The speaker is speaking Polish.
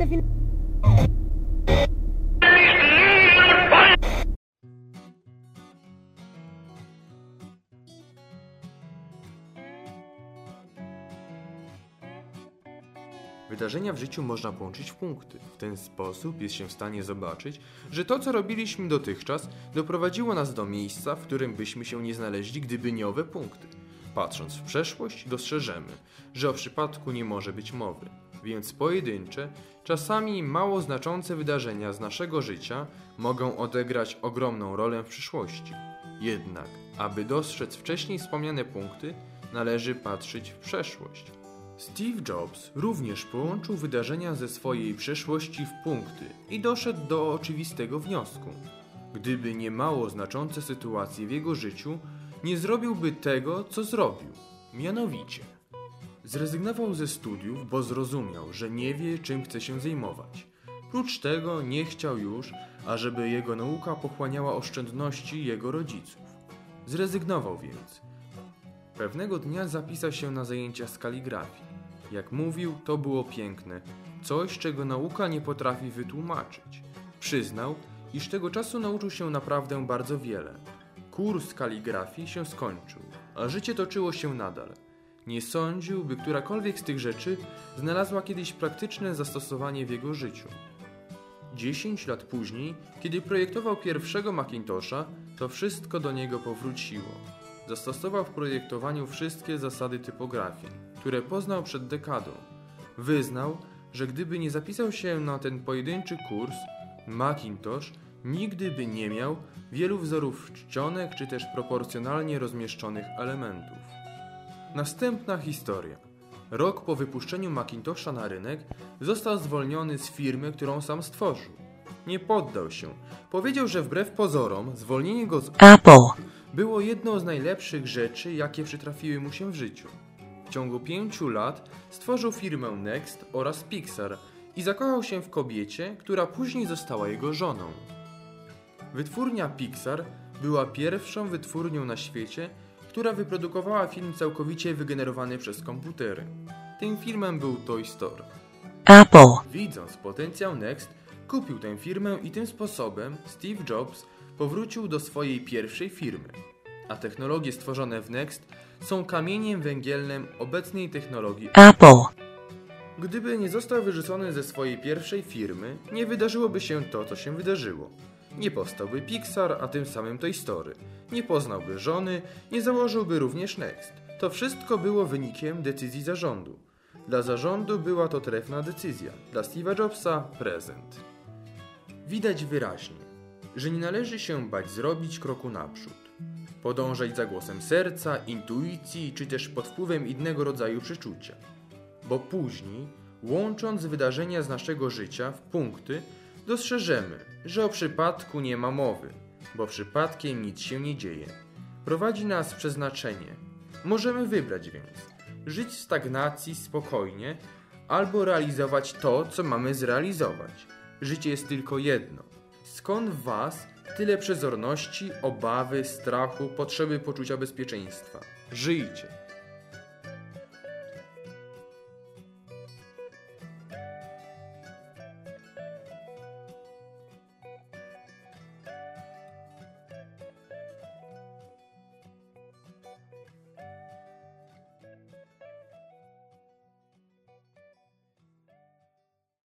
defin... Wydarzenia w życiu można połączyć w punkty. W ten sposób jest się w stanie zobaczyć, że to, co robiliśmy dotychczas, doprowadziło nas do miejsca, w którym byśmy się nie znaleźli, gdyby nie owe punkty. Patrząc w przeszłość, dostrzeżemy, że o przypadku nie może być mowy. Więc pojedyncze, czasami mało znaczące wydarzenia z naszego życia mogą odegrać ogromną rolę w przyszłości. Jednak, aby dostrzec wcześniej wspomniane punkty, należy patrzeć w przeszłość. Steve Jobs również połączył wydarzenia ze swojej przeszłości w punkty i doszedł do oczywistego wniosku. Gdyby nie mało znaczące sytuacje w jego życiu, nie zrobiłby tego, co zrobił. Mianowicie, zrezygnował ze studiów, bo zrozumiał, że nie wie, czym chce się zajmować. Prócz tego nie chciał już, ażeby jego nauka pochłaniała oszczędności jego rodziców. Zrezygnował więc. Pewnego dnia zapisał się na zajęcia z kaligrafii. Jak mówił, to było piękne, coś, czego nauka nie potrafi wytłumaczyć. Przyznał, iż tego czasu nauczył się naprawdę bardzo wiele. Kurs kaligrafii się skończył, a życie toczyło się nadal. Nie sądził, by którakolwiek z tych rzeczy znalazła kiedyś praktyczne zastosowanie w jego życiu. 10 lat później, kiedy projektował pierwszego Macintosha, to wszystko do niego powróciło. Zastosował w projektowaniu wszystkie zasady typografii, które poznał przed dekadą. Wyznał, że gdyby nie zapisał się na ten pojedynczy kurs, Macintosh nigdy by nie miał wielu wzorów czcionek czy też proporcjonalnie rozmieszczonych elementów. Następna historia. Rok po wypuszczeniu Macintosha na rynek został zwolniony z firmy, którą sam stworzył. Nie poddał się. Powiedział, że wbrew pozorom zwolnienie go z Apple, było jedną z najlepszych rzeczy, jakie przytrafiły mu się w życiu. W ciągu pięciu lat stworzył firmę Next oraz Pixar i zakochał się w kobiecie, która później została jego żoną. Wytwórnia Pixar była pierwszą wytwórnią na świecie, która wyprodukowała film całkowicie wygenerowany przez komputery. Tym filmem był Toy Story. Apple, Widząc potencjał Next, kupił tę firmę i tym sposobem Steve Jobs powrócił do swojej pierwszej firmy. A technologie stworzone w Next są kamieniem węgielnym obecnej technologii. Apple, Gdyby nie został wyrzucony ze swojej pierwszej firmy, nie wydarzyłoby się to, co się wydarzyło. Nie powstałby Pixar, a tym samym Toy Story. Nie poznałby żony, nie założyłby również Next. To wszystko było wynikiem decyzji zarządu. Dla zarządu była to trefna decyzja, dla Steve'a Jobsa prezent. Widać wyraźnie, że nie należy się bać zrobić kroku naprzód. Podążać za głosem serca, intuicji czy też pod wpływem innego rodzaju przeczucia. Bo później, łącząc wydarzenia z naszego życia w punkty, dostrzeżemy, że o przypadku nie ma mowy, bo przypadkiem nic się nie dzieje. Prowadzi nas przeznaczenie. Możemy wybrać więc żyć w stagnacji spokojnie, albo realizować to, co mamy zrealizować. Życie jest tylko jedno. Skąd Was tyle przezorności, obawy, strachu, potrzeby poczucia bezpieczeństwa? Żyjcie.